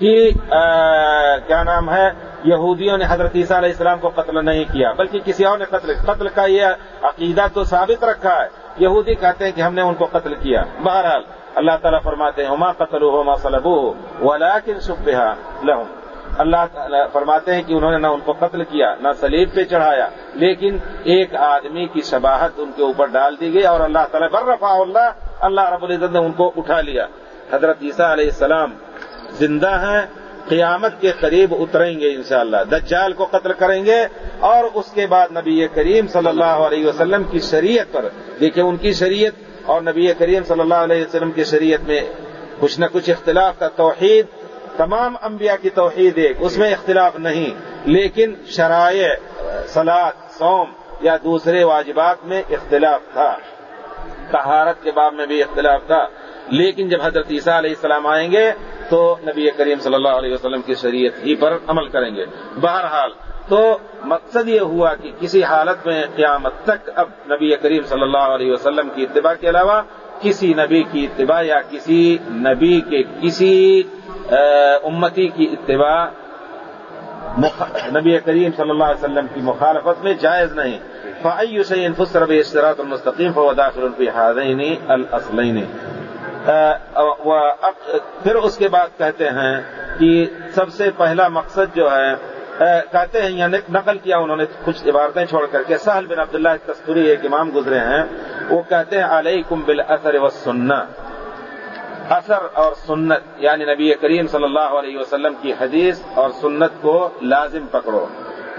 کہ کیا نام ہے؟ یہودیوں نے حضرت عیسیٰ علیہ السلام کو قتل نہیں کیا، بلکہ کسی اور نے قتل قتل کا یہ عقیدہ تو ثابت رکھا ہے۔ یہودی کہتے ہیں کہ ہم نے ان کو قتل کیا۔ بہرحال، اللہ تعالیٰ فرماتے ہیں ہما قتل ہو سلب ولاکن شبہ لہم اللہ تعالیٰ فرماتے ہیں کہ انہوں نے نہ ان کو قتل کیا، نہ سلیب پہ چڑھایا، لیکن ایک آدمی کی شباہت ان کے اوپر ڈال دی گئی اور اللہ تعالیٰ برفا اللہ اللہ رب العزت نے ان کو اٹھا لیا۔ حضرت عیسیٰ علیہ السلام زندہ ہیں، قیامت کے قریب اتریں گے انشاءاللہ۔ دجال کو قتل کریں گے اور اس کے بعد نبی کریم صلی اللہ علیہ وسلم کی شریعت پر۔ دیکھیں ان کی شریعت اور نبی کریم صلی اللہ علیہ وسلم کی شریعت میں کچھ نہ کچھ اختلاف کا توحید، تمام انبیاء کی توحید ایک، اس میں اختلاف نہیں۔ لیکن شرائع سلاد سوم یا دوسرے واجبات میں اختلاف تھا۔ طہارت کے باب میں بھی اختلاف تھا۔ لیکن جب حضرت عیسیٰ علیہ السلام آئیں گے تو نبی کریم صلی اللہ علیہ وسلم کی شریعت ہی پر عمل کریں گے۔ بہرحال تو مقصد یہ ہوا کہ کسی حالت میں قیامت تک اب نبی کریم صلی اللہ علیہ وسلم کی اتباع کے علاوہ کسی نبی کی اتباع یا کسی نبی کے کسی امتی کی اتباع نبی کریم صلی اللہ علیہ وسلم کی مخالفت میں جائز نہیں۔ فعی سعین فسرب اشتراط المستقیم فو داخل الفحادین الاصلین پھر اس کے بعد کہتے ہیں کہ سب سے پہلا مقصد جو ہے کہتے ہیں یعنی نقل کیا انہوں نے کچھ عبارتیں چھوڑ کر کے۔ سہل بن عبداللہ کستوری ایک امام گزرے ہیں، وہ کہتے ہیں، علیکم بالأثر والسنہ۔ اثر اور سنت یعنی نبی کریم صلی اللہ علیہ وسلم کی حدیث اور سنت کو لازم پکڑو۔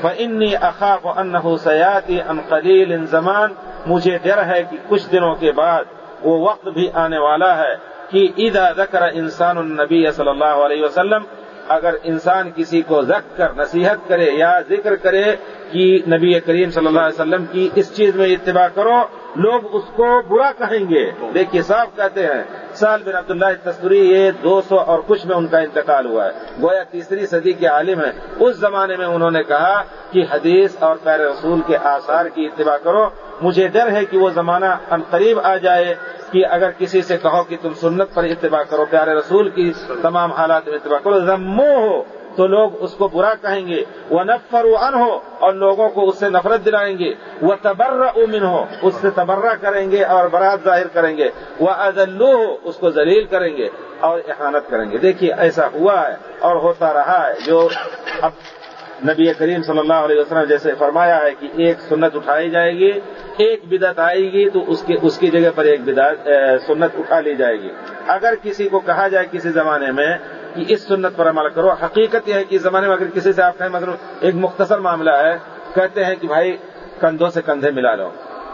فإنی اخاف انه سیاتی ان قلیل ان زمان۔ مجھے ڈر ہے کہ کچھ دنوں کے بعد وہ وقت بھی آنے والا ہے کہ اذا ذکر انسان النبی صلی اللہ علیہ وسلم، اگر انسان کسی کو ذک کر، نصیحت کرے یا ذکر کرے کہ نبی کریم صلی اللہ علیہ وسلم کی اس چیز میں اتباع کرو، لوگ اس کو برا کہیں گے۔ دیکھیے صاحب کہتے ہیں، سال بن عبداللہ تستوری یہ دو سو اور کچھ میں ان کا انتقال ہوا ہے۔ گویا تیسری صدی کے عالم ہیں۔ اس زمانے میں انہوں نے کہا کہ حدیث اور پیر رسول کے آثار کی اتباع کرو۔ مجھے ڈر ہے کہ وہ زمانہ ان قریب آ جائے کہ اگر کسی سے کہو کہ تم سنت پر اتباع کرو، پیارے رسول کی تمام حالات میں اتباع کرو ضمو ہو، تو لوگ اس کو برا کہیں گے۔ وہ نفر ان ہو اور لوگوں کو اس سے نفرت دلائیں گے۔ وہ تبر امن ہو اس سے تبرہ کریں گے اور برات ظاہر کریں گے۔ وہ ازلو ہو اس کو ذلیل کریں گے اور احانت کریں گے۔ دیکھیے، ایسا ہوا ہے اور ہوتا رہا ہے۔ جو اب نبی کریم صلی اللہ علیہ وسلم جیسے فرمایا ہے کہ ایک سنت اٹھائی جائے گی، ایک بدعت آئے گی تو اس کے اس کی جگہ پر ایک بدعت سنت اٹھا لی جائے گی۔ اگر کسی کو کہا جائے کسی زمانے میں کہ اس سنت پر عمل کرو، حقیقت یہ ہے کہ اس زمانے میں اگر کسی سے آپ کہیں مطلب ایک مختصر معاملہ ہے، کہتے ہیں کہ بھائی کندھوں سے کندھے ملا لو۔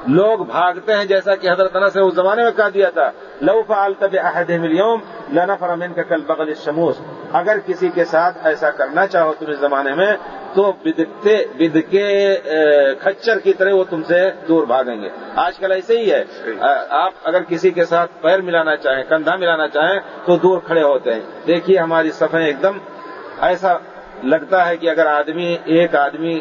لوگ بھاگتے ہیں جیسا کہ حضرت انس نے اس زمانے میں کہا دیا تھا، لو فعال عہد ملیوم لنا فرمین کا کل بغل شموس اگر کسی کے ساتھ ایسا کرنا چاہو تم اس زمانے میں، تو بدکتے بد کے کچر کی طرح وہ تم سے دور بھاگیں گے۔ آج کل ایسے ہی ہے۔ آپ اگر کسی کے ساتھ پیر ملانا چاہیں، کندھا ملانا چاہیں، تو دور کھڑے ہوتے ہیں۔ دیکھیے ہماری صفحے ایک دم ایسا لگتا ہے کہ اگر آدمی، ایک آدمی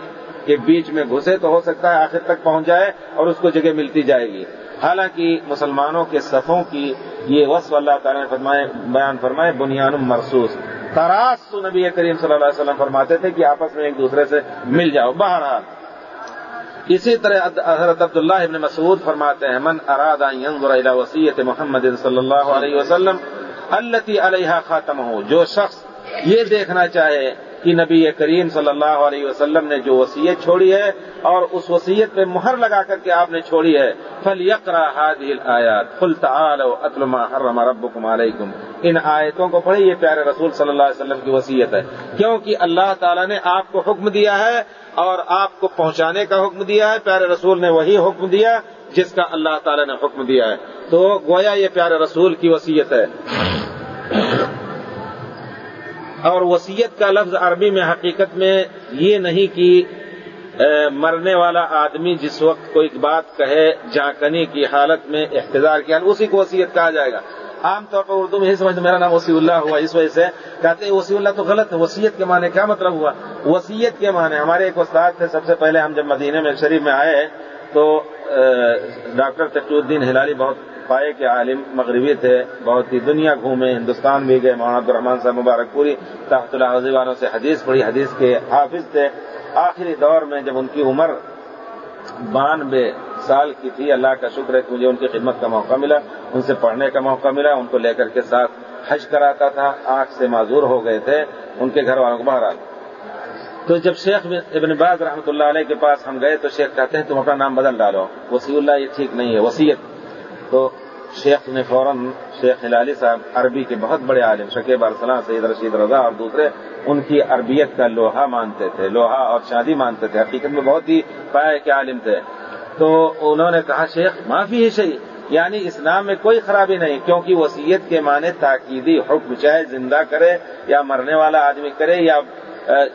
کے بیچ میں گھسے تو ہو سکتا ہے آخر تک پہنچ جائے اور اس کو جگہ ملتی جائے گی۔ حالانکہ مسلمانوں کے صفوں کی یہ وصف اللہ تعالیٰ نے فرمائے، بیان فرمائے بنیاد مرسوس۔ تراس تو نبی کریم صلی اللہ علیہ وسلم فرماتے تھے کہ آپس میں ایک دوسرے سے مل جاؤ۔ بہرحال، اسی طرح حضرت عبداللہ ابن مسعود فرماتے ہیں، من اراد ينظر الى وصیت محمد صلی اللہ علیہ وسلم التي علیہ خاتم ہو جو شخص یہ دیکھنا چاہے کہ نبی کریم صلی اللہ علیہ وسلم نے جو وصیت چھوڑی ہے اور اس وصیت پہ مہر لگا کر کے آپ نے چھوڑی ہے فل یقرا حادل آیات فل تعلما حرم ربکم علیکم ان آیتوں کو پڑھے یہ پیارے رسول صلی اللہ علیہ وسلم کی وصیت ہے۔ کیونکہ اللہ تعالیٰ نے آپ کو حکم دیا ہے اور آپ کو پہنچانے کا حکم دیا ہے، پیارے رسول نے وہی حکم دیا جس کا اللہ تعالیٰ نے حکم دیا ہے۔ تو گویا یہ پیارے رسول کی وصیت ہے۔ اور وسیعت کا لفظ عربی میں حقیقت میں یہ نہیں کہ مرنے والا آدمی جس وقت کوئی بات کہے، جانکنی کی حالت میں احتجاج کیا، اسی کو وسیعت کہا جائے گا۔ عام طور پر اردو میں ہی سمجھ میرا نام وسیع اللہ ہوا، اس وجہ سے کہتے ہیں وسیع اللہ تو غلط ہے وسیعت کے معنی کیا مطلب ہوا؟ وسیعت کے معنی، ہمارے ایک استاد تھے، سب سے پہلے ہم جب مدینے میں شریف میں آئے تو ڈاکٹر تقی الدین ہلالی بہت پائے کے عالم مغربی تھے، بہت ہی دنیا گھومے، ہندوستان بھی گئے، مولانا عبد الرحمان صاحب مبارک پوری تحت اللہ والوں سے حدیث پڑھی، حدیث کے حافظ تھے۔ آخری دور میں جب ان کی عمر بانوے سال کی تھی، اللہ کا شکر ہے کہ مجھے ان کی خدمت کا موقع ملا، ان سے پڑھنے کا موقع ملا، ان کو لے کر کے ساتھ حج کراتا تھا، آنکھ سے معذور ہو گئے تھے ان کے گھر والوں کو باہر آ تو جب شیخ ابن باز رحمۃ اللہ علیہ کے پاس ہم گئے تو شیخ کہتے ہیں تم اپنا نام بدل ڈالو، وسیع اللہ یہ ٹھیک نہیں ہے، وسیعت۔ تو شیخ نے فوراً شیخ ہلالی صاحب عربی کے بہت بڑے عالم، شکیب ارسلان سید رشید رضا اور دوسرے، ان کی عربیت کا لوہا مانتے تھے، لوہا اور شادی مانتے تھے۔ حقیقت میں بہت ہی پائے کے عالم تھے۔ تو انہوں نے کہا، شیخ، معافی ہے صحیح یعنی اسلام میں کوئی خرابی نہیں، کیونکہ وسیعت کے معنی تاکیدی حکم، چاہے زندہ کرے یا مرنے والا آدمی کرے یا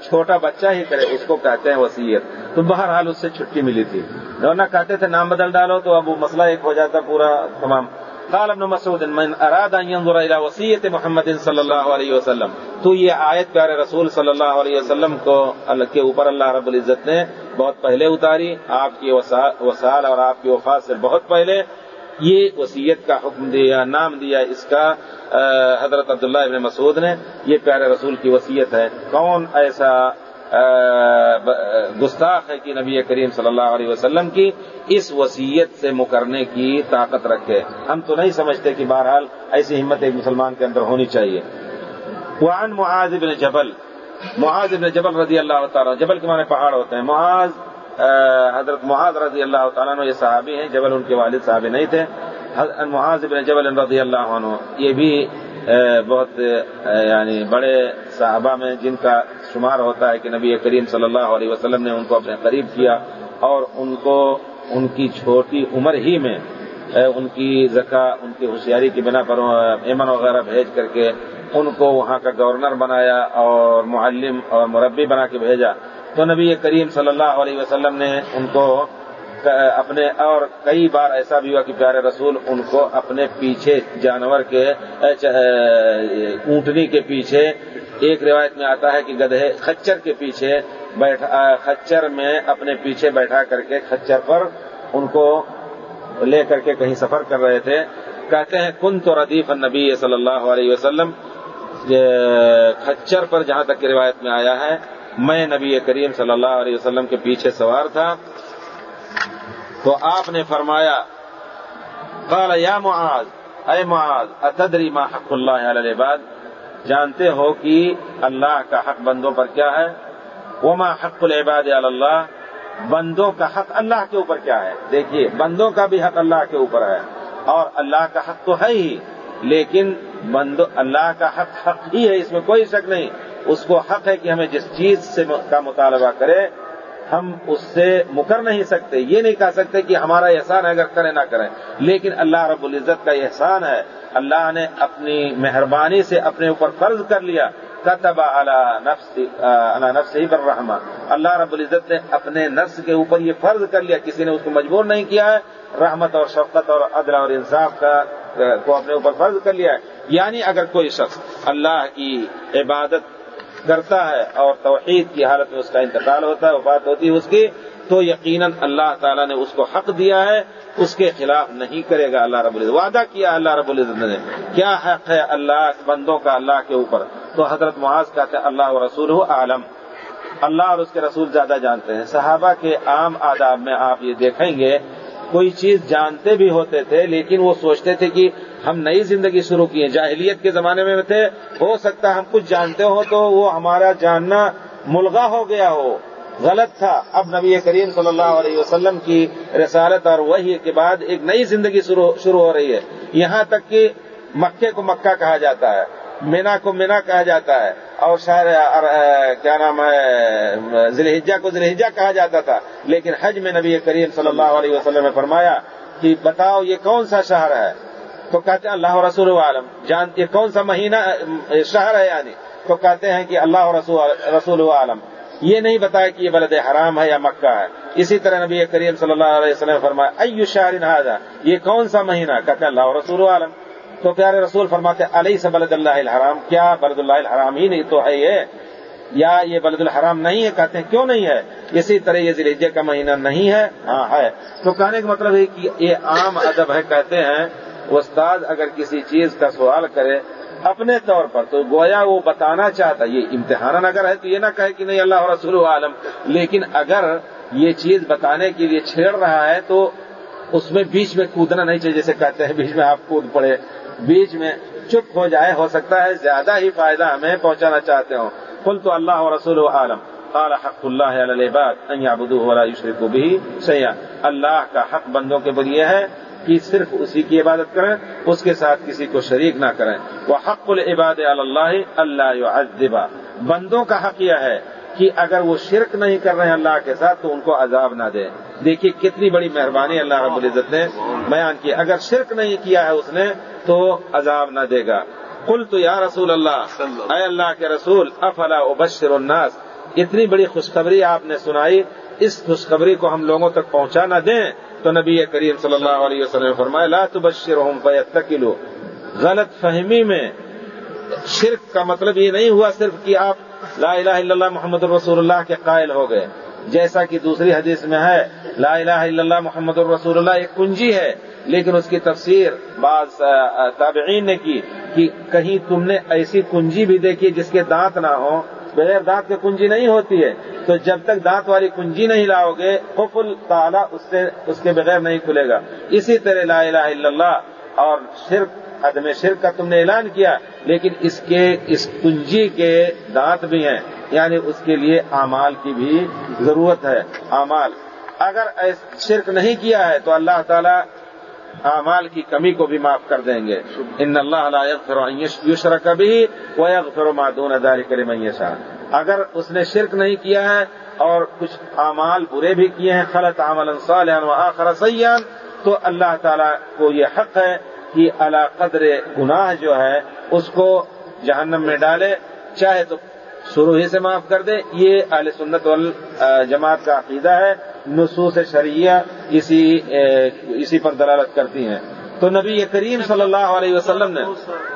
چھوٹا بچہ ہی کرے، اس کو کہتے ہیں وسیعت تو بہرحال اس سے چھٹی ملی تھی۔ ورنہ کہتے تھے، نام بدل ڈالو تو اب وہ مسئلہ ایک ہو جاتا پورا، تمام۔ قال ابن مسعود، من اراد ان ينظر الى وصيه محمد صلی اللہ علیہ وسلم تو یہ آیت پیارے رسول صلی اللہ علیہ وسلم کو اللہ کے اوپر اللہ رب العزت نے بہت پہلے اتاری۔ آپ کی وسال اور آپ کی وفات سے بہت پہلے۔ یہ وسیعت کا حکم دیا، نام دیا اس کا حضرت عبداللہ ابن مسعود نے۔ یہ پیارے رسول کی وسیعت ہے۔ کون ایسا گستاخ ہے کہ نبی کریم صلی اللہ علیہ وسلم کی اس وسیعت سے مکرنے کی طاقت رکھے؟ ہم تو نہیں سمجھتے کہ بہرحال ایسی ہمت ایک مسلمان کے اندر ہونی چاہیے۔ وعن معاذ بن جبل، معاذ بن جبل رضی اللہ تعالیٰ جبل کے معنی پہاڑ ہوتے ہیں۔ معاذ حضرت معاذ رضی اللہ تعالیٰ عنہ یہ صحابی ہیں، جبل ان کے والد صحابی نہیں تھے۔ معاذ بن جبل رضی اللہ عنہ، یہ بھی بہت یعنی بڑے صحابہ میں جن کا شمار ہوتا ہے کہ نبی کریم صلی اللہ علیہ وسلم نے ان کو اپنے قریب کیا اور ان کو ان کی چھوٹی عمر ہی میں ان کی زکا، ان کی ہوشیاری کی بنا پر ایمن وغیرہ بھیج کر کے ان کو وہاں کا گورنر بنایا اور معلم اور مربی بنا کے بھیجا۔ تو نبی کریم صلی اللہ علیہ وسلم نے ان کو اپنے، اور کئی بار ایسا بھی ہوا کہ پیارے رسول ان کو اپنے پیچھے جانور کے اونٹنی کے پیچھے ایک روایت میں آتا ہے کہ گدھے خچر کے پیچھے بیٹھا خچر میں اپنے پیچھے بیٹھا کر کے خچر پر ان کو لے کر کے کہیں سفر کر رہے تھے۔ کہتے ہیں کن تو ردیف النبی صلی اللہ علیہ وسلم خچر پر جہاں تک کی روایت میں آیا ہے میں نبی کریم صلی اللہ علیہ وسلم کے پیچھے سوار تھا تو آپ نے فرمایا، قال، یا معاذ، اے معاذ، اتدری ما حق اللہ علیہ العباد؟ جانتے ہو کہ اللہ کا حق بندوں پر کیا ہے؟ وما حق العباد علی اللہ؟ بندوں کا حق اللہ کے اوپر کیا ہے؟ دیکھیے، بندوں کا بھی حق اللہ کے اوپر ہے، اور اللہ کا حق تو ہے ہی، لیکن بندو، اللہ کا حق حق ہی ہے، اس میں کوئی شک نہیں۔ اس کو حق ہے کہ ہمیں جس چیز سے کا مطالبہ کرے، ہم اس سے مکر نہیں سکتے۔ یہ نہیں کہہ سکتے کہ ہمارا احسان ہے اگر کریں نہ کریں۔ لیکن اللہ رب العزت کا احسان ہے۔ اللہ نے اپنی مہربانی سے اپنے اوپر فرض کر لیا۔ کتب نفس ہی پر اللہ رب العزت نے اپنے نفس کے اوپر یہ فرض کر لیا۔ کسی نے اس کو مجبور نہیں کیا ہے۔ رحمت اور شفقت اور عدل اور انصاف کا کو اپنے اوپر فرض کر لیا ہے۔ یعنی اگر کوئی شخص اللہ کی عبادت کرتا ہے اور توحید کی حالت میں اس کا انتقال ہوتا ہے، وفات ہوتی ہے اس کی، تو یقیناً اللہ تعالیٰ نے اس کو حق دیا ہے، اس کے خلاف نہیں کرے گا اللہ رب العزت۔ وعدہ کیا اللہ رب العزت نے؟ کیا حق ہے اللہ بندوں کا اللہ کے اوپر؟ تو حضرت معاذ کہتے ہیں، اللہ و رسول عالم اللہ اور اس کے رسول زیادہ جانتے ہیں۔ صحابہ کے عام آداب میں آپ یہ دیکھیں گے کوئی چیز جانتے بھی ہوتے تھے، لیکن وہ سوچتے تھے کہ ہم نئی زندگی شروع کی جاہلیت کے زمانے میں تھے، ہو سکتا ہم کچھ جانتے ہو تو وہ ہمارا جاننا ملغا ہو گیا ہو، غلط تھا۔ اب نبی کریم صلی اللہ علیہ وسلم کی رسالت اور وہی کے بعد ایک نئی زندگی شروع ہو رہی ہے۔ یہاں تک کہ مکے کو مکہ کہا جاتا ہے۔ مینا کو مینا کہا جاتا ہے اور شہر کیا نام ہے ذلحجہ کو ذلحجہ کہا جاتا تھا۔ لیکن حج میں نبی کریم صلی اللہ علیہ وسلم نے فرمایا کہ بتاؤ یہ کون سا شہر ہے؟ تو کہتے ہیں اللہ رسول عالم۔ جان یہ کون سا مہینہ، شہر ہے یعنی؟ تو کہتے ہیں کہ اللہ رسول عالم۔ یہ نہیں بتایا کہ یہ بلد حرام ہے یا مکہ ہے۔ اسی طرح نبی کریم صلی اللہ علیہ وسلم فرمایا، ایو شہر حاضا یہ کون سا مہینہ؟ کہتے ہیں اللہ رسول عالم۔ تو پیارے رسول فرماتے علیہ سے بلد اللہ الحرام؟ کیا بلد اللہ الحرام ہی نہیں تو ہے یہ؟ یا یہ بلد الحرام نہیں ہے؟ کہتے ہیں، کیوں نہیں ہے؟ اسی طرح یہ ذریعے کا مہینہ نہیں ہے؟ ہاں ہے۔ تو کہنے کا مطلب ہے کہ یہ عام ادب ہے، کہتے ہیں، استاد اگر کسی چیز کا سوال کرے، اپنے طور پر تو گویا وہ بتانا چاہتا یہ امتحان اگر ہے تو یہ نہ کہے کہ نہیں، اللہ رسول عالم۔ لیکن اگر یہ چیز بتانے کے لیے چھیڑ رہا ہے تو اس میں بیچ میں کودنا نہیں چاہیے، جیسے کہتے ہیں، بیچ میں آپ کود پڑے۔ بیچ میں چپ ہو جائے، ہو سکتا ہے زیادہ ہی فائدہ ہمیں پہنچانا چاہتے ہوں۔ کل تو اللہ و رسول عالم۔ قال حق اللہ علیہ بات ولا يشركوا به شيئا اللہ کا حق بندوں کے بلیے ہے کہ صرف اسی کی عبادت کریں، اس کے ساتھ کسی کو شریک نہ کریں۔ وہ حق العباد اللہ اللہ عزبا بندوں کا حق یہ ہے کہ اگر وہ شرک نہیں کر رہے ہیں اللہ کے ساتھ تو ان کو عذاب نہ دے۔ دیکھیے کتنی بڑی مہربانی اللہ رب العزت نے بیان کی۔ اگر شرک نہیں کیا ہے اس نے تو عذاب نہ دے گا۔ کل تو یا رسول اللہ، اے اللہ کے رسول، افلا ابشر الناس۔ اتنی بڑی خوشخبری آپ نے سنائی۔ اس خوشخبری کو ہم لوگوں تک پہنچا نہ دیں تو نبی کریم صلی اللہ علیہ وسلم نے فرمایا، لا تبشرهم فیتکلوا۔ غلط فہمی میں شرک کا مطلب یہ نہیں ہوا صرف کہ آپ لا الہ الا اللہ محمد الرسول اللہ کے قائل ہو گئے۔ جیسا کہ دوسری حدیث میں ہے، لا الہ الا اللہ محمد الرسول اللہ ایک کنجی ہے، لیکن اس کی تفسیر بعض تابعین نے کی کہ کہیں تم نے ایسی کنجی بھی دیکھی جس کے دانت نہ ہوں۔ بغیر دانت کی کنجی نہیں ہوتی ہے۔ تو جب تک دانت والی کنجی نہیں لاؤ گے قفل تعالیٰ اس سے، اس کے بغیر نہیں کھلے گا۔ اسی طرح لا الہ الا اللہ اور شرک عدم شرک کا تم نے اعلان کیا، لیکن اس کے، اس کنجی کے دانت بھی ہیں۔ یعنی اس کے لیے اعمال کی بھی ضرورت ہے، اعمال۔ اگر شرک نہیں کیا ہے تو اللہ تعالیٰ اعمال کی کمی کو بھی معاف کر دیں گے۔ ان اللہ لا يغفر ان يشرك به ويغفر ما دون ذلك اگر اس نے شرک نہیں کیا ہے اور کچھ اعمال برے بھی کیے ہیں، خلط عملا صالحا واخر سيئا تو اللہ تعالیٰ کو یہ حق ہے کی اللہ قدر گناہ جو ہے، اس کو جہنم میں ڈالے، چاہے تو شروع ہی سے معاف کر دے۔ یہ اہل سنت والجماعت کا عقیدہ ہے۔ نصوص شریعہ اسی اسی پر دلالت کرتی ہیں۔ تو نبی کریم صلی اللہ علیہ وسلم نے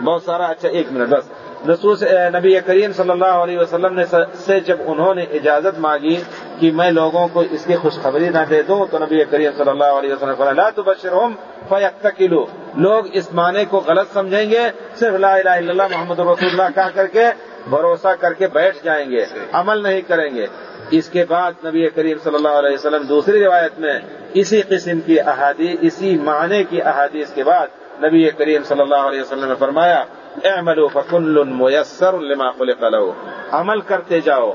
بہت سارا اچھا ایک منٹ، بس۔ نصوص نبی کریم صلی اللہ علیہ وسلم نے سے جب انہوں نے اجازت مانگی کہ میں لوگوں کو اس کی خوشخبری نہ دے دوں، تو نبی کریم صلی اللہ علیہ وسلم لا تبشرهم فیتکلوا لوگ اس معنی کو غلط سمجھیں گے، صرف لا الہ الا اللہ محمد رسول اللہ کہہ کر کے بھروسہ کر کے بیٹھ جائیں گے، عمل نہیں کریں گے۔ اس کے بعد نبی کریم صلی اللہ علیہ وسلم دوسری روایت میں اسی قسم کی احادیث اسی معنی کی احادیث کے بعد نبی کریم صلی اللہ علیہ وسلم نے فرمایا اعملوا فكل ميسر لما خلق له عمل کرتے جاؤ۔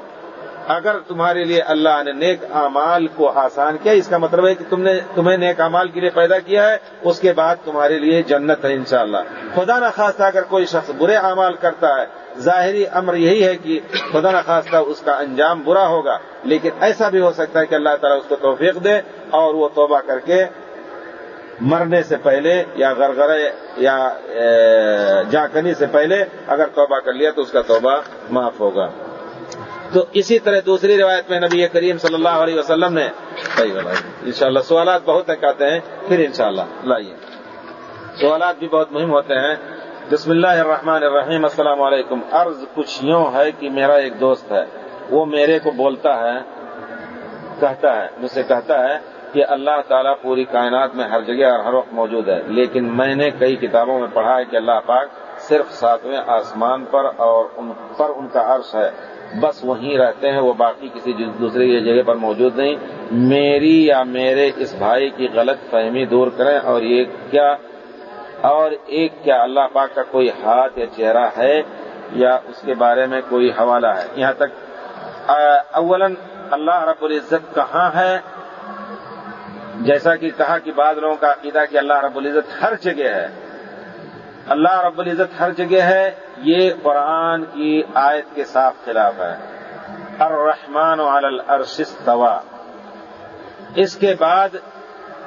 اگر تمہارے لیے اللہ نے نیک اعمال کو آسان کیا، اس کا مطلب ہے کہ تم نے تمہیں نیک اعمال کے لیے پیدا کیا ہے، اس کے بعد تمہارے لیے جنت ہے انشاءاللہ۔ خدا نخواستہ اگر کوئی شخص برے اعمال کرتا ہے، ظاہری امر یہی ہے کہ خدا نخواستہ اس کا انجام برا ہوگا، لیکن ایسا بھی ہو سکتا ہے کہ اللہ تعالیٰ اس کو توفیق دے اور وہ توبہ کر کے مرنے سے پہلے یا غرغرے یا جاکنی سے پہلے اگر توبہ کر لیا تو اس کا توبہ معاف ہوگا۔ تو اسی طرح دوسری روایت میں نبی کریم صلی اللہ علیہ وسلم نے، صحیح ان شاء اللہ سوالات بہت کہتے ہیں، پھر انشاءاللہ لائیے۔ سوالات بھی بہت مہم ہوتے ہیں۔ بسم اللہ الرحمن الرحیم۔ السلام علیکم۔ عرض کچھ یوں ہے کہ میرا ایک دوست ہے، وہ میرے کو بولتا ہے، کہتا ہے، مجھ سے کہتا ہے کہ اللہ تعالیٰ پوری کائنات میں ہر جگہ اور ہر وقت موجود ہے۔ لیکن میں نے کئی کتابوں میں پڑھا ہے کہ اللہ پاک صرف ساتویں آسمان پر اور ان پر ان کا عرش ہے۔ بس وہیں رہتے ہیں، وہ باقی کسی دوسری جگہ پر موجود نہیں۔ میری یا میرے اس بھائی کی غلط فہمی دور کریں اور یہ کیا اور ایک کیا اللہ پاک کا کوئی ہاتھ یا چہرہ ہے یا اس کے بارے میں کوئی حوالہ ہے؟ یہاں تک اولن اللہ رب العزت کہاں ہے؟ جیسا کہ کہا کہ بعض لوگوں کا عقیدہ کہ اللہ رب العزت ہر جگہ ہے۔ اللہ رب العزت ہر جگہ ہے، یہ قرآن کی آیت کے صاف خلاف ہے۔ الرحمن علی العرش استوا اس کے بعد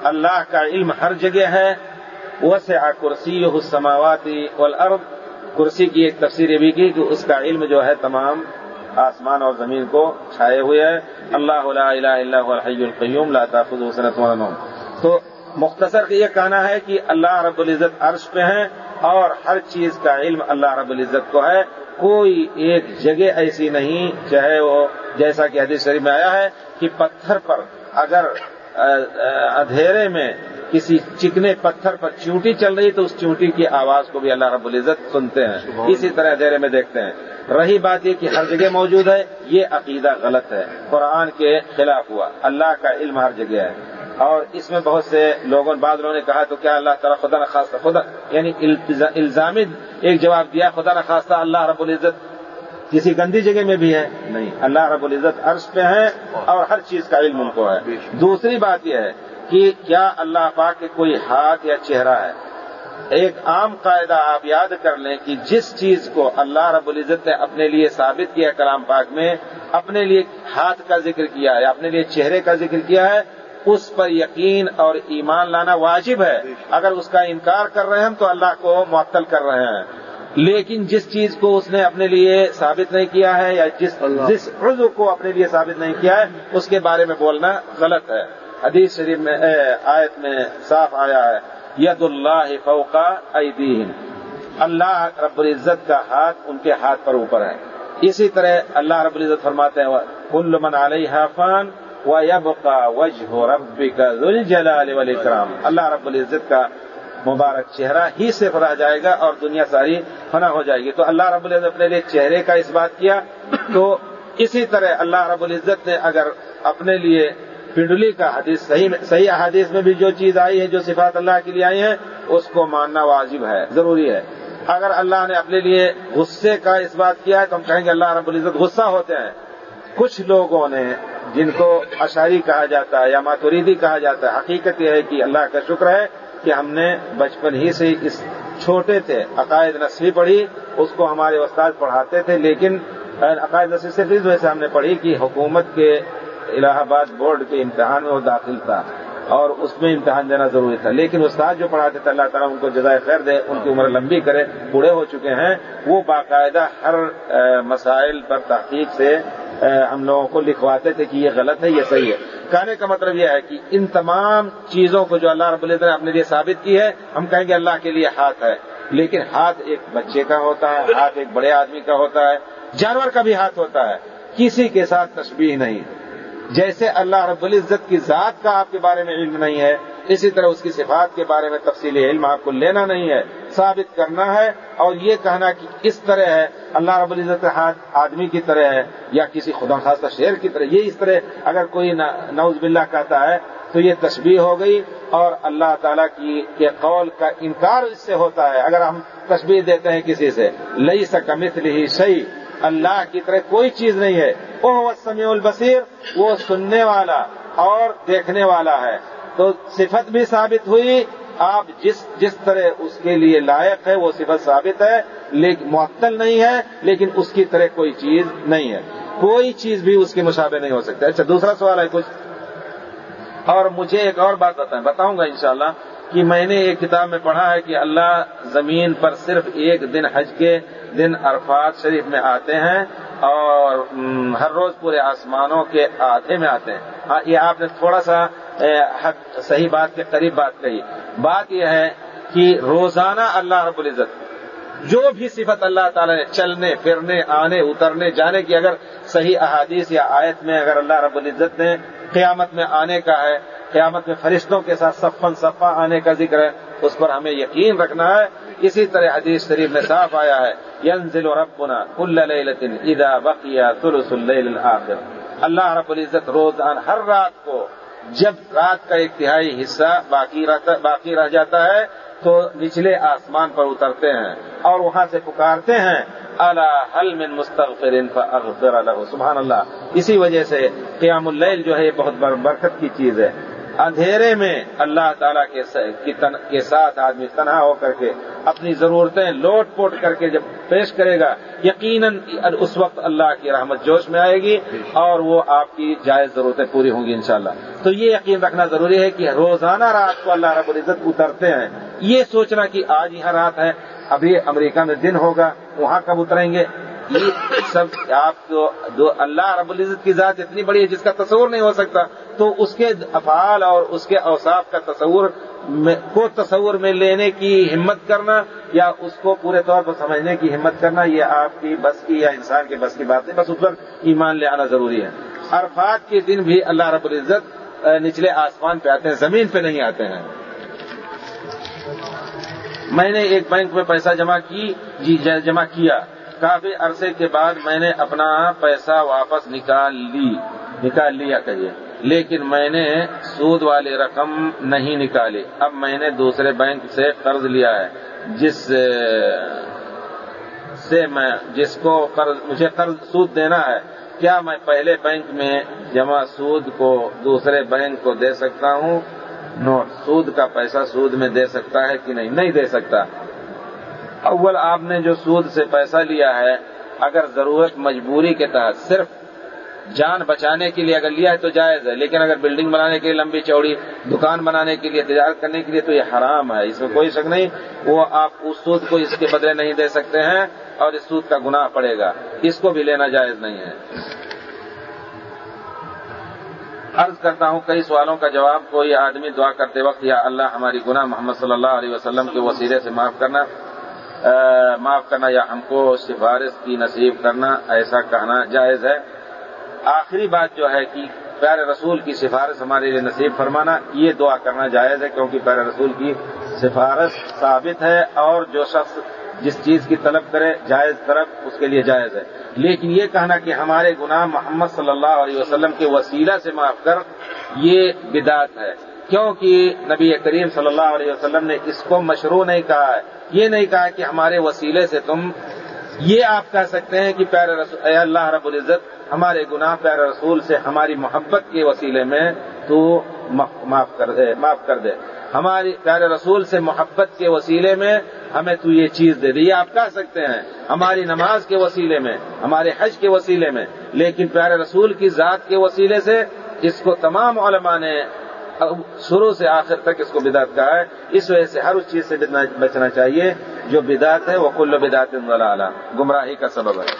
اللہ کا علم ہر جگہ ہے۔ وسع کرسی السماواتی والارض۔ کرسی کی ایک تفسیر یہ بھی کی کہ اس کا علم جو ہے تمام آسمان اور زمین کو چھائے ہوئے ہے اللہ لا الہ الا هو الحی القیوم، لا تاخذه سنۃ ولا نوم۔ تو مختصر یہ کہنا ہے کہ اللہ رب العزت عرش پہ ہے اور ہر چیز کا علم اللہ رب العزت کو ہے۔ کوئی ایک جگہ ایسی نہیں، چاہے وہ جیسا کہ حدیث شریف میں آیا ہے کہ پتھر پر اگر اندھیرے میں کسی چکنے پتھر پر چونٹی چل رہی تو اس چونٹی کی آواز کو بھی اللہ رب العزت سنتے ہیں۔ اسی طرح اندھیرے میں دیکھتے ہیں۔ رہی بات یہ کہ ہر جگہ موجود ہے یہ عقیدہ غلط ہے۔ قرآن کے خلاف ہوا۔ اللہ کا علم ہر جگہ ہے۔ اور اس میں بہت سے لوگوں بعض لوگوں نے کہا تو کیا اللہ تعالیٰ خدا نخواستہ خدا یعنی الزامی ایک جواب دیا خدا نخواستہ اللہ رب العزت کسی گندی جگہ میں بھی ہے؟ نہیں۔ اللہ رب العزت عرش پہ ہے اور ہر چیز کا علم ان کو ہے۔ دوسری بات یہ ہے کہ کیا اللہ پاک کے کوئی ہاتھ یا چہرہ ہے؟ ایک عام قاعدہ آپ یاد کر لیں کہ جس چیز کو اللہ رب العزت نے اپنے لیے ثابت کیا کلام پاک میں اپنے لیے ہاتھ کا ذکر کیا ہے اپنے لیے چہرے کا ذکر کیا ہے اس پر یقین اور ایمان لانا واجب ہے۔ اگر اس کا انکار کر رہے ہیں ہم تو اللہ کو معطل کر رہے ہیں۔ لیکن جس چیز کو اس نے اپنے لیے ثابت نہیں کیا ہے یا جس جس عضو کو اپنے لیے ثابت نہیں کیا ہے اس کے بارے میں بولنا غلط ہے۔ حدیث شریف میں آیت میں صاف آیا ہے ید اللہ فوقا ایدیہم۔ اللہ رب العزت کا ہاتھ ان کے ہاتھ پر اوپر ہے۔ اسی طرح اللہ رب العزت فرماتے ہیں، کل من علیہ فان و یب کا وجہ رب کا جلال والاکرام۔ اللہ رب العزت کا مبارک چہرہ ہی صرف رہ جائے گا اور دنیا ساری فنا ہو جائے گی۔ تو اللہ رب العزت اپنے لیے چہرے کا اس بات کیا، تو اسی طرح اللہ رب العزت نے اگر اپنے لیے پنڈلی کا حدیث صحیح صحیح احادیث میں بھی جو چیز آئی ہے، جو صفات اللہ کے لیے آئی ہیں، اس کو ماننا واجب ہے، ضروری ہے۔ اگر اللہ نے اپنے لیے غصے کا اس بات کیا ہے، تو ہم کہیں گے اللہ رب العزت غصہ ہوتے ہیں۔ کچھ لوگوں نے جن کو اشاری کہا جاتا ہے یا ماتوریدی کہا جاتا ہے، حقیقت یہ ہے کہ اللہ کا شکر ہے کہ ہم نے بچپن ہی سے اس چھوٹے تھے، عقائد نسلی پڑھی، اس کو ہمارے استاد پڑھاتے تھے، لیکن عقائد نسلی سے اس وجہ سے ہم نے پڑھی کہ حکومت کے الہ آباد بورڈ کے امتحان میں وہ داخل تھا اور اس میں امتحان دینا ضروری تھا لیکن استاد جو پڑھاتے تھے اللہ تعالیٰ ان کو جزائے خیر دے، ان کی عمر لمبی کرے، بوڑھے ہو چکے ہیں، وہ باقاعدہ ہر مسائل پر تحقیق سے ہم لوگوں کو لکھواتے تھے کہ یہ غلط ہے، یہ صحیح ہے۔ کہنے کا مطلب یہ ہے کہ ان تمام چیزوں کو جو اللہ رب العزت نے اپنے لیے ثابت کی ہے، ہم کہیں گے اللہ کے لیے ہاتھ ہے، لیکن ہاتھ ایک بچے کا ہوتا ہے، ہاتھ ایک بڑے آدمی کا ہوتا ہے، جانور کا بھی ہاتھ ہوتا ہے، کسی کے ساتھ تشبیح نہیں۔ جیسے اللہ رب العزت کی ذات کا آپ کے بارے میں علم نہیں ہے، اسی طرح اس کی صفات کے بارے میں تفصیلی علم آپ کو لینا نہیں ہے، ثابت کرنا ہے اور یہ کہنا کہ اس طرح ہے، اللہ رب العزت ہاتھ آدمی کی طرح ہے یا کسی خدا خاصہ شعر کی طرح، یہ اس طرح اگر کوئی نوز باللہ کہتا ہے تو یہ تشبیح ہو گئی اور اللہ تعالیٰ کی کے قول کا انکار اس سے ہوتا ہے۔ اگر ہم تشبیح دیتے ہیں کسی سے لئی سکمت ہی صحیح اللہ کی طرح کوئی چیز نہیں ہے۔ وہ سمیع البصیر، وہ سننے والا اور دیکھنے والا ہے۔ تو صفت بھی ثابت ہوئی۔ آپ جس جس طرح اس کے لیے لائق ہے، وہ صفت ثابت ہے۔ لیکن معطل نہیں ہے، لیکن اس کی طرح کوئی چیز نہیں ہے۔ کوئی چیز بھی اس کے مشابہ نہیں ہو سکتا اچھا دوسرا سوال ہے کچھ۔ اور مجھے ایک اور بات بتائیں۔ بتاؤں گا انشاءاللہ کہ میں نے ایک کتاب میں پڑھا ہے کہ اللہ زمین پر صرف ایک دن حج کے دن عرفات شریف میں آتے ہیں اور ہر روز پورے آسمانوں کے آدھے میں آتے ہیں۔ ہاں، یہ آپ نے تھوڑا سا حق، صحیح بات کے قریب بات کہی۔ بات یہ ہے کہ روزانہ اللہ رب العزت جو بھی صفت اللہ تعالی نے چلنے، پھرنے، آنے، اترنے، جانے کی اگر صحیح احادیث یا آیت میں اگر اللہ رب العزت نے قیامت میں آنے کا ہے، قیامت میں فرشتوں کے ساتھ صفن صفا آنے کا ذکر ہے اس پر ہمیں یقین رکھنا ہے۔ اسی طرح حدیث شریف میں صاف آیا ہے، ینزل ربنا اذا بقیا ثلث الاخر۔ اللہ رب العزت روزان ہر رات کو، جب رات کا ایک تہائی حصہ باقی باقی رہ جاتا ہے، تو نچلے آسمان پر اترتے ہیں اور وہاں سے پکارتے ہیں۔ اللہ حل من مستغفر فاغفر له۔ سبحان اللہ۔ اسی وجہ سے قیام اللیل جو ہے بہت برکت کی چیز ہے۔ اندھیرے میں اللہ تعالیٰ کے ساتھ آدمی تنہا ہو کر کے اپنی ضرورتیں لوٹ پوٹ کر کے جب پیش کرے گا، یقیناً اس وقت اللہ کی رحمت جوش میں آئے گی اور وہ آپ کی جائز ضرورتیں پوری ہوں گی انشاءاللہ۔ تو یہ یقین رکھنا ضروری ہے کہ روزانہ رات کو اللہ رب العزت اترتے ہیں۔ یہ سوچنا کہ آج یہاں رات ہے، ابھی امریکہ میں دن ہوگا، وہاں کب اتریں گے؟ یہ سب آپ کو اللہ رب العزت کی ذات اتنی بڑی ہے جس کا تصور نہیں ہو سکتا، تو اس کے افعال اور اس کے اوصاف کا تصور کو تصور میں لینے کی ہمت کرنا یا اس کو پورے طور پر سمجھنے کی ہمت کرنا، یہ آپ کی بس کی یا انسان کی بس کی بات نہیں بس اس پر ایمان لے آنا ضروری ہے۔ عرفات کے دن بھی اللہ رب العزت نچلے آسمان پہ آتے ہیں، زمین پہ نہیں آتے ہیں۔ میں نے ایک بینک میں پیسہ جمع کی جی جمع کیا۔ کافی عرصے کے بعد میں نے اپنا پیسہ واپس نکال لی، نکال لیا کہیے۔ لیکن میں نے سود والی رقم نہیں نکالی۔ اب میں نے دوسرے بینک سے قرض لیا ہے، جس سے میں، جس کو قرض، مجھے قرض سود دینا ہے۔ کیا میں پہلے بینک میں جمع سود کو دوسرے بینک کو دے سکتا ہوں؟ نوٹ سود کا پیسہ سود میں دے سکتا ہے کہ نہیں؟ نہیں دے سکتا۔ اول آپ نے جو سود سے پیسہ لیا ہے، اگر ضرورت مجبوری کے تحت صرف جان بچانے کے لیے اگر لیا ہے تو جائز ہے، لیکن اگر بلڈنگ بنانے کے لیے لمبی چوڑی، دکان بنانے کے لیے، تجارت کرنے کے لیے تو یہ حرام ہے، اس میں کوئی شک نہیں، وہ آپ اس سود کو اس کے بدلے نہیں دے سکتے ہیں اور اس سود کا گناہ پڑے گا، اس کو بھی لینا جائز نہیں ہے۔ عرض کرتا ہوں، کئی سوالوں کا جواب، کوئی آدمی دعا کرتے وقت یا اللہ ہماری گناہ محمد صلی اللہ علیہ وسلم کے وسیلے سے معاف کرنا معاف کرنا یا ہم کو سفارش کی نصیب کرنا ایسا کہنا جائز ہے۔ آخری بات جو ہے کہ پیارے رسول کی سفارش ہمارے لیے نصیب فرمانا، یہ دعا کرنا جائز ہے کیونکہ پیارے رسول کی سفارش ثابت ہے اور جو شخص جس چیز کی طلب کرے، جائز طرف اس کے لیے جائز ہے۔ لیکن یہ کہنا کہ ہمارے گناہ محمد صلی اللہ علیہ وسلم کے وسیلہ سے معاف کر، یہ بدعت ہے۔ کیونکہ نبی کریم صلی اللہ علیہ وسلم نے اس کو مشروع نہیں کہا ہے۔ یہ نہیں کہا کہ ہمارے وسیلے سے تم یہ آپ کہہ سکتے ہیں کہ پیارے رسول اے اللہ رب العزت، ہمارے گناہ پیارے رسول سے ہماری محبت کے وسیلے میں تو معاف کر دے معاف کر دے۔ ہماری پیارے رسول سے محبت کے وسیلے میں ہمیں تو یہ چیز دے دی۔ یہ آپ کہہ سکتے ہیں، ہماری نماز کے وسیلے میں، ہمارے حج کے وسیلے میں۔ لیکن پیارے رسول کی ذات کے وسیلے سے اس کو تمام علماء نے شروع سے آخر تک اس کو بدعت کہا ہے۔ اس وجہ سے ہر اس چیز سے بچنا چاہیے، جو بدعت ہے، وہ کل بدعت ضلع گمراہی کا سبب ہے۔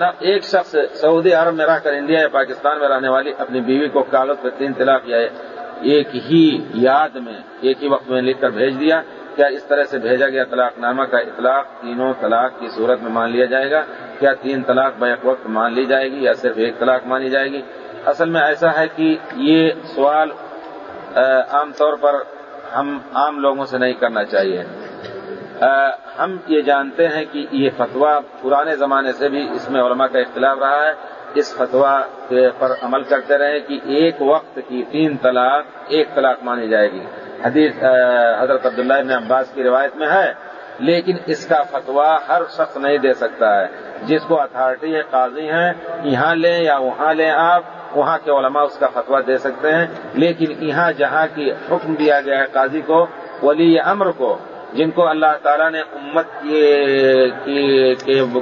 نہ ایک شخص سعودی عرب میں رہ کر انڈیا یا پاکستان میں رہنے والی اپنی بیوی کو کاغذ پہ تین طلاق یا ایک ہی یاد میں، ایک ہی وقت میں لکھ کر بھیج دیا۔ کیا اس طرح سے بھیجا گیا طلاق نامہ کا اطلاق تینوں طلاق کی صورت میں مان لیا جائے گا؟ کیا تین طلاق بیک وقت مان لی جائے گی یا صرف ایک طلاق مانی جائے گی؟ اصل میں ایسا ہے کہ یہ سوال عام طور پر ہم عام لوگوں سے نہیں کرنا چاہیے۔ ہم یہ جانتے ہیں کہ یہ فتویٰ پرانے زمانے سے بھی اس میں علماء کا اختلاف رہا ہے۔ اس فتویٰ پر عمل کرتے رہے کہ ایک وقت کی تین طلاق، ایک طلاق مانی جائے گی۔ حدیث حضرت عبداللہ ابن عباس کی روایت میں ہے، لیکن اس کا فتویٰ ہر شخص نہیں دے سکتا ہے۔ جس کو اتھارٹی ہے قاضی ہیں، یہاں لیں یا وہاں لیں آپ وہاں کے علماء اس کا فتویٰ دے سکتے ہیں۔ لیکن یہاں جہاں کی حکم دیا گیا ہے قاضی کو، ولی امر کو، جن کو اللہ تعالیٰ نے امت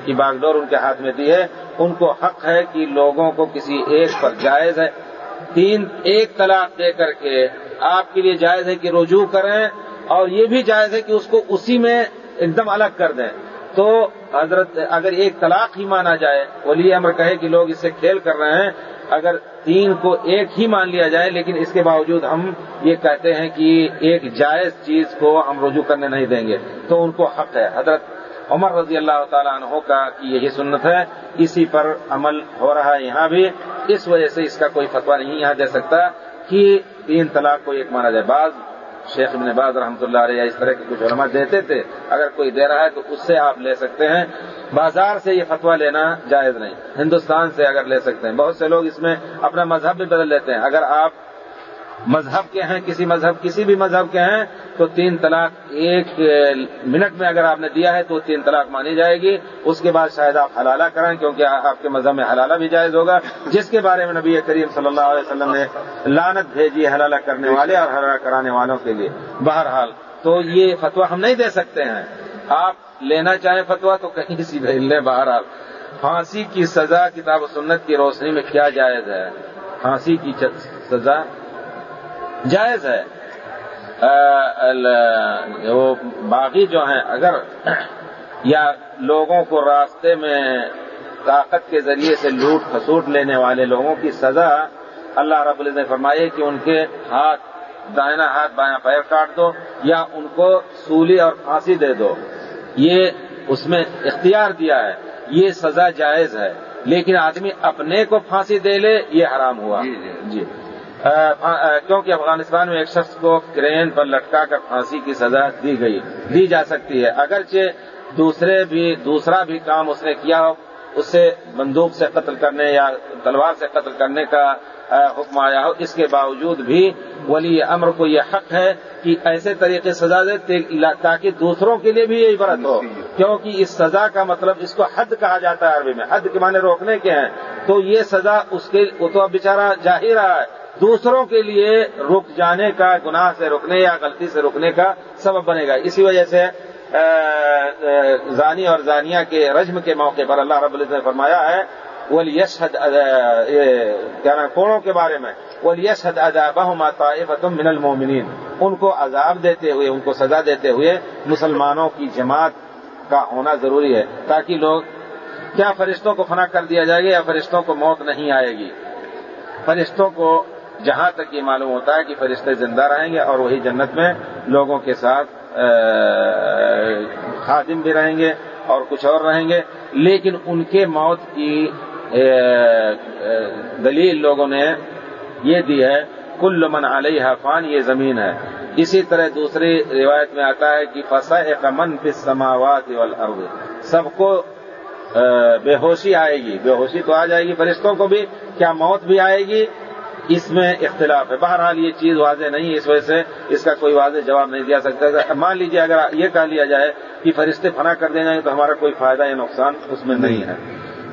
کی باغ ڈور ان کے ہاتھ میں دی ہے، ان کو حق ہے کہ لوگوں کو کسی ایک پر جائز ہے۔ تین، ایک طلاق دے کر کے آپ کے لیے جائز ہے کہ رجوع کریں اور یہ بھی جائز ہے کہ اس کو اسی میں ایک دم الگ کر دیں۔ تو حضرت، اگر ایک طلاق ہی مانا جائے، ولی امر کہے کہ لوگ اس سے کھیل کر رہے ہیں اگر تین کو ایک ہی مان لیا جائے، لیکن اس کے باوجود ہم یہ کہتے ہیں کہ ایک جائز چیز کو ہم رجوع کرنے نہیں دیں گے۔ تو ان کو حق ہے۔ حضرت عمر رضی اللہ تعالیٰ عنہ کا کہ یہی سنت ہے۔ اسی پر عمل ہو رہا ہے یہاں بھی۔ اس وجہ سے اس کا کوئی فتویٰ نہیں یہاں دے سکتا کہ تین طلاق کو ایک مانا جائے۔ بعض شیخ ابن باز رحمۃ اللہ علیہ اس طرح کے کچھ علماء دیتے تھے، اگر کوئی دے رہا ہے تو اس سے آپ لے سکتے ہیں۔ بازار سے یہ فتویٰ لینا جائز نہیں۔ ہندوستان سے اگر لے سکتے ہیں۔ بہت سے لوگ اس میں اپنا مذہب بھی بدل لیتے ہیں۔ اگر آپ مذہب کے ہیں، کسی مذہب، کسی بھی مذہب کے ہیں، تو تین طلاق ایک منٹ میں اگر آپ نے دیا ہے تو تین طلاق مانی جائے گی۔ اس کے بعد شاید آپ حلالہ کریں، کیونکہ آپ کے مذہب میں حلالہ بھی جائز ہوگا۔ جس کے بارے میں نبی کریم صلی اللہ علیہ وسلم نے لانت بھیجی حلالہ کرنے والے اور حلالہ کرانے والوں کے لیے۔ بہرحال، تو یہ فتویٰ ہم نہیں دے سکتے ہیں۔ آپ لینا چاہیں فتویٰ تو کہیں سی بھیج لیں۔ بہرحال، پھانسی کی سزا کتاب و سنت کی روشنی میں کیا جائز ہے؟ پھانسی کی سزا جائز ہے۔ وہ باغی جو ہیں اگر یا لوگوں کو راستے میں طاقت کے ذریعے سے لوٹ کھسوٹ لینے والے لوگوں کی سزا اللہ رب العزت نے فرمائی کہ ان کے ہاتھ دائنا ہاتھ بایاں پیر کاٹ دو یا ان کو سولی اور پھانسی دے دو۔ یہ اس میں اختیار دیا ہے۔ یہ سزا جائز ہے۔ لیکن آدمی اپنے کو پھانسی دے لے یہ حرام ہوا۔ جی, جی۔ کیونکہ افغانستان میں ایک شخص کو کرین پر لٹکا کر پھانسی کی سزا دی گئی، دی جا سکتی ہے۔ اگرچہ دوسرے بھی، دوسرا بھی کام اس نے کیا ہو اسے بندوق سے قتل کرنے یا تلوار سے قتل کرنے کا حکم آیا ہو، اس کے باوجود بھی ولی امر کو یہ حق ہے کہ ایسے طریقے سزا دے تاکہ دوسروں کے لیے بھی یہ عبرت ہو۔ کیونکہ اس سزا کا مطلب اس کو حد کہا جاتا ہے عربی میں۔ حد کے معنی روکنے کے ہیں۔ تو یہ سزا اس کے، وہ تو اب بےچارا جا ہی رہا ہے۔ دوسروں کے لیے رک جانے کا، گناہ سے رکنے یا غلطی سے رکنے کا سبب بنے گا۔ اسی وجہ سے زانی اور زانیہ کے رجم کے موقع پر اللہ رب العزت نے فرمایا ہے وہ کوڑوں کے بارے میں وہ یشحد ادا بہما من المومنین ان کو عذاب دیتے ہوئے، ان کو سزا دیتے ہوئے مسلمانوں کی جماعت کا ہونا ضروری ہے، تاکہ لوگ کیا فرشتوں کو فنا کر دیا جائے گا یا فرشتوں کو موت نہیں آئے گی۔ فرشتوں کو جہاں تک یہ معلوم ہوتا ہے کہ فرشتے زندہ رہیں گے اور وہی جنت میں لوگوں کے ساتھ خادم بھی رہیں گے اور کچھ اور رہیں گے۔ لیکن ان کے موت کی دلیل لوگوں نے یہ دی ہے، کل من علیہ فان، یہ زمین ہے۔ اسی طرح دوسری روایت میں آتا ہے کہ فسا ایک من پس سماوات سب کو بے ہوشی آئے گی۔ بے ہوشی تو آ جائے گی فرشتوں کو بھی، کیا موت بھی آئے گی؟ اس میں اختلاف ہے۔ بہرحال یہ چیز واضح نہیں ہے، اس وجہ سے اس کا کوئی واضح جواب نہیں دیا سکتا۔ مان لیجیے اگر یہ کہہ لیا جائے کہ فرشتے فنا کر دیں گے تو ہمارا کوئی فائدہ یا نقصان اس میں نہیں ہے۔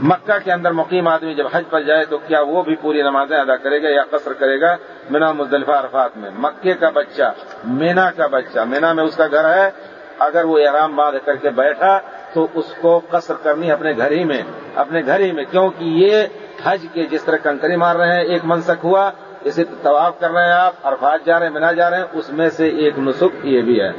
مکہ کے اندر مقیم آدمی جب حج پر جائے تو کیا وہ بھی پوری نمازیں ادا کرے گا یا قصر کرے گا؟ مینا مزدلفہ عرفات میں۔ مکے کا بچہ، مینا کا بچہ۔ مینا میں اس کا گھر ہے۔ اگر وہ احرام باندھ کر کے بیٹھا تو اس کو قصر کرنی اپنے گھر ہی میں، اپنے گھر ہی میں، کیونکہ یہ حج کے جس طرح کنکری مار رہے ہیں، ایک منسک ہوا، اسے طواف کر رہے ہیں آپ، عرفات جا رہے ہیں منا جا رہے ہیں، اس میں سے ایک نسخ یہ بھی ہے۔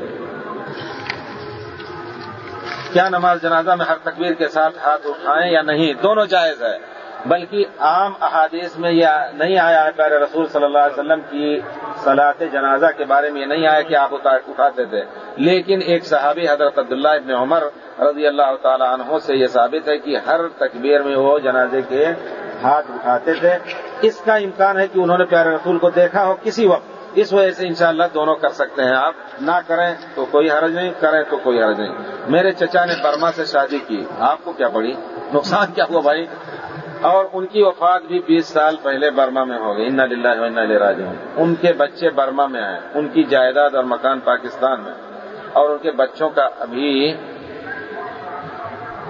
کیا نماز جنازہ میں ہر تکبیر کے ساتھ ہاتھ اٹھائیں یا نہیں؟ دونوں جائز ہے۔ بلکہ عام احادیث میں یہ نہیں آیا ہے پیر رسول صلی اللہ علیہ وسلم کی صلاحت جنازہ کے بارے میں یہ نہیں آیا کہ آپ اٹھاتے تھے۔ لیکن ایک صحابی حضرت عبداللہ ابن عمر رضی اللہ تعالی عنہ سے یہ ثابت ہے کہ ہر تکبیر میں وہ جنازے کے ہاتھ اٹھاتے تھے۔ اس کا امکان ہے کہ انہوں نے پیارے رسول کو دیکھا ہو کسی وقت۔ اس وجہ سے انشاءاللہ دونوں کر سکتے ہیں۔ آپ نہ کریں تو کوئی حرج نہیں، کریں تو کوئی حرج نہیں۔ میرے چچا نے برما سے شادی کی۔ آپ کو کیا پڑی؟ نقصان کیا ہوا بھائی؟ اور ان کی وفات بھی بیس سال پہلے برما میں ہو گئی ان لے راج ان کے بچے برما میں ہیں۔ ان کی جائیداد اور مکان پاکستان میں۔ اور ان کے بچوں کا ابھی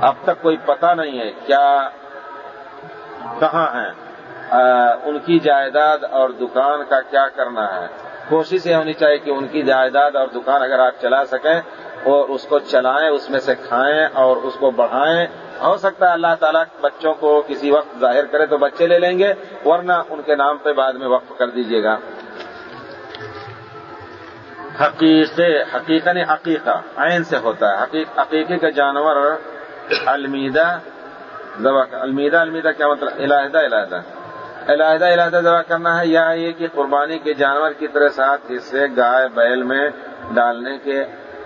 اب تک کوئی پتہ نہیں ہے کیا کہاں ہیں۔ ان کی جائیداد اور دکان کا کیا کرنا ہے۔ کوشش یہ ہونی چاہیے کہ ان کی جائیداد اور دکان اگر آپ چلا سکیں اور اس کو چلائیں، اس میں سے کھائیں اور اس کو بڑھائیں ہو سکتا ہے اللہ تعالیٰ بچوں کو کسی وقت ظاہر کرے تو بچے لے لیں گے، ورنہ ان کے نام پہ بعد میں وقف کر دیجیے گا۔ حقیقے حقیقہ نے عقیقہ عین سے ہوتا ہے۔ عقیقے کا جانور المیدہ المیدہ المیدہ کیا مطلب؟ علاحدہ علاحدہ علیحدہ علیحدہ ذبح کرنا ہے، یا یہ کہ قربانی کے جانور کی طرح ساتھ حصے گائے بیل میں ڈالنے کے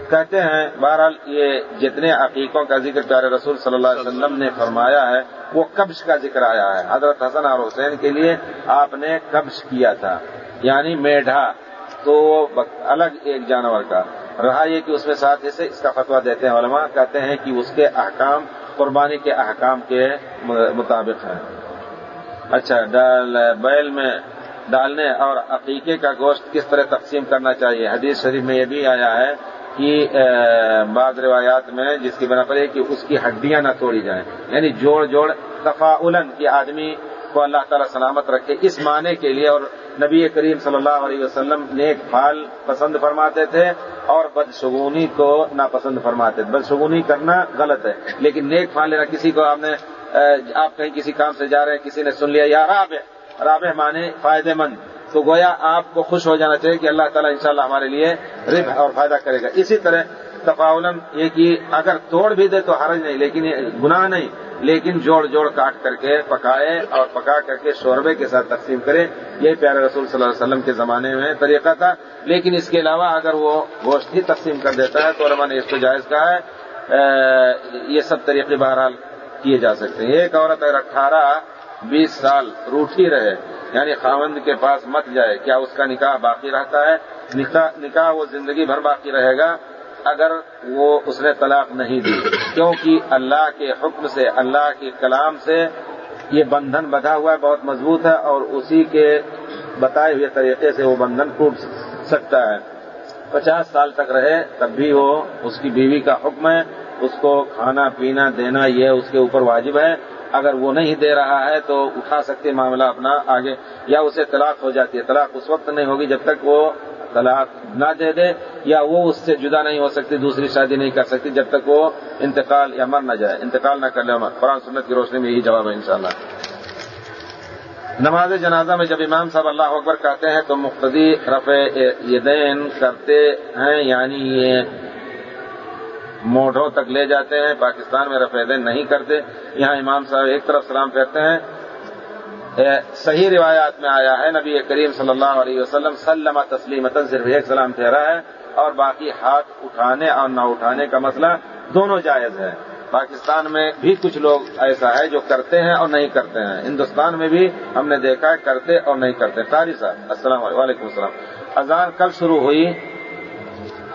کہتے ہیں، بہرحال یہ جتنے عقیقوں کا ذکر پیارے رسول صلی اللہ علیہ وسلم نے فرمایا ہے، وہ قبض کا ذکر آیا ہے۔ حضرت حسن اور حسین کے لیے آپ نے قبض کیا تھا یعنی میڈھا تو الگ ایک جانور کا۔ رہا یہ کہ اس میں ساتھ حصے اس کا فتویٰ دیتے ہیں علماء، کہتے ہیں کہ اس کے احکام، قربانی کے احکام کے مطابق ہیں۔ اچھا ڈال بیل میں ڈالنے اور عقیقے کا گوشت کس طرح تقسیم کرنا چاہیے؟ حدیث شریف میں یہ بھی آیا ہے۔ کہ بعض روایات میں جس کی بنا پر ہے کہ اس کی ہڈیاں نہ توڑی جائیں۔ یعنی جوڑ جوڑ تفاعلن کی آدمی کو اللہ تعالیٰ سلامت رکھے۔ اس معنی کے لیے اور نبی کریم صلی اللہ علیہ وسلم نیک پھال پسند فرماتے تھے اور بدشگونی کو ناپسند فرماتے تھے۔ بدشگونی کرنا غلط ہے، لیکن نیک پھال لینا کسی کو آپ نے آپ کہیں کسی کام سے جا رہے ہیں، کسی نے سن لیا، یا رابع رابع مانے فائدے مند۔ تو گویا آپ کو خوش ہو جانا چاہیے کہ اللہ تعالیٰ انشاءاللہ ہمارے لیے رب اور فائدہ کرے گا۔ اسی طرح تفاولن یہ کہ اگر توڑ بھی دے تو حرج نہیں، لیکن گناہ نہیں، لیکن جوڑ جوڑ کاٹ کر کے پکائے اور پکا کر کے شوربے کے ساتھ تقسیم کرے۔ یہ پیارے رسول صلی اللہ علیہ وسلم کے زمانے میں طریقہ تھا۔ لیکن اس کے علاوہ اگر وہ گوشت ہی تقسیم کر دیتا ہے تو علماء نے اس کو جائز کہا ہے۔ یہ سب طریقے بہرحال کیے جا سکتے ہیں۔ ایک عورت اگر اٹھارہ بیس سال روٹھی رہے یعنی خاوند کے پاس مت جائے، کیا اس کا نکاح باقی رہتا ہے؟ نکاح وہ زندگی بھر باقی رہے گا اگر وہ اس نے طلاق نہیں دی، کیونکہ اللہ کے حکم سے، اللہ کے کلام سے یہ بندھن بدھا ہوا ہے، بہت مضبوط ہے، اور اسی کے بتائے ہوئے طریقے سے وہ بندھن ٹوٹ سکتا ہے۔ پچاس سال تک رہے، تب بھی وہ اس کی بیوی کا حکم ہے، اس کو کھانا، پینا، دینا، یہ اس کے اوپر واجب ہے۔ اگر وہ نہیں دے رہا ہے تو اٹھا سکتے معاملہ اپنا آگے، یا اسے طلاق ہو جاتی ہے۔ طلاق اس وقت نہیں ہوگی جب تک وہ طلاق نہ دے دے، یا وہ اس سے جدا نہیں ہو سکتی، دوسری شادی نہیں کر سکتی جب تک وہ انتقال یا مر نہ جائے۔ انتقال نہ کر لے قرآن سنت کی روشنی میں یہی جواب ہے انشاءاللہ۔ نماز جنازہ میں جب امام صاحب اللہ اکبر کہتے ہیں تو مقتدی رفع یدین کرتے ہیں یعنی یہ موڑوں تک لے جاتے ہیں، پاکستان میں رفع نہیں کرتے۔ یہاں امام صاحب ایک طرف سلام پھیرتے ہیں۔ صحیح روایات میں آیا ہے، نبی کریم صلی اللہ علیہ وسلم سلم تسلیم صرف ایک سلام پھیرا ہے اور باقی ہاتھ اٹھانے اور نہ اٹھانے کا مسئلہ دونوں جائز ہے۔ پاکستان میں بھی کچھ لوگ ایسا ہے جو کرتے ہیں اور نہیں کرتے ہیں۔ ہندوستان میں بھی ہم نے دیکھا ہے، کرتے اور نہیں کرتے۔ تاری صاحب، السلام علیکم۔ السلام۔ اذان کب شروع ہوئی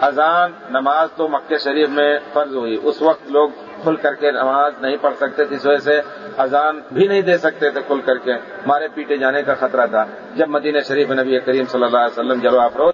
اذان، نماز تو مکہ شریف میں فرض ہوئی۔ اس وقت لوگ کھل کر کے نماز نہیں پڑھ سکتے تھے اس وجہ سے اذان بھی نہیں دے سکتے تھے کھل کر کے۔ مارے پیٹے جانے کا خطرہ تھا۔ جب مدینہ شریف نبی کریم صلی اللہ علیہ وسلم جب آپ روز